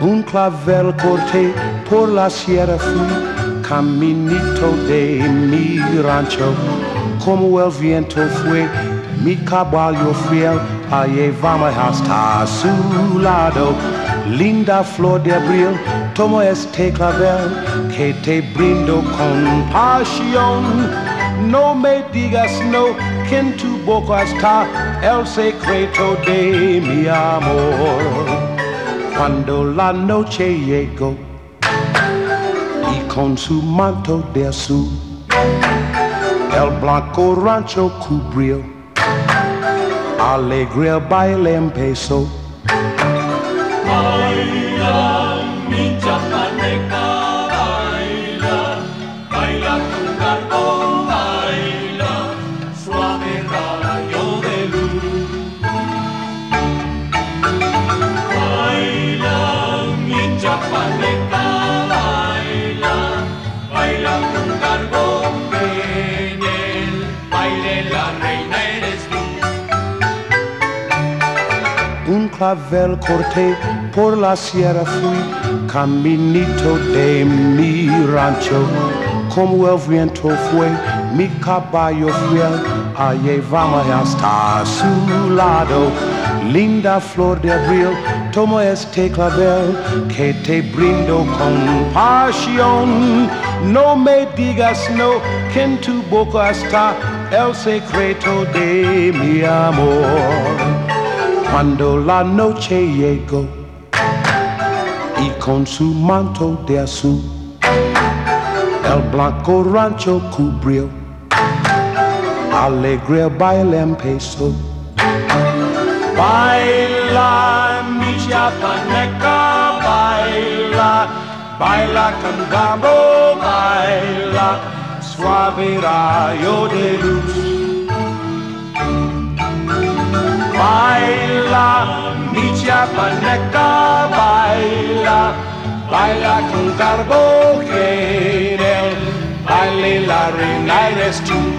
Un clavel corté por la sierra fui, caminito de mi rancho, como el viento fue mi caballo fiel, allí vamos hasta su lado. Linda flor de abril, tomo este clavel que te brindo con pasión. No me digas no, que en tu boca está el secreto de mi amor. Cuando la noche llegó y con su manto de azul, el blanco rancho cubrió, alegre baile empezó. Clavel corté por la sierra fui, caminito de mi rancho. Como el viento fue mi caballo fiel, allí vamos hasta su lado. Linda flor de abril, tomo este clavel que te brindo con pasión. No me digas no, que en tu boca está el secreto de mi amor. Cuando la noche llegó y con su manto de azul el blanco rancho cubrió, alegre baile empezó. Baila, mi chapaneca, baila, baila con gambo, baila, suave rayo de luz. Baila, mi chapaneca, baila, baila con carbo, que en el baile la reina eres tú.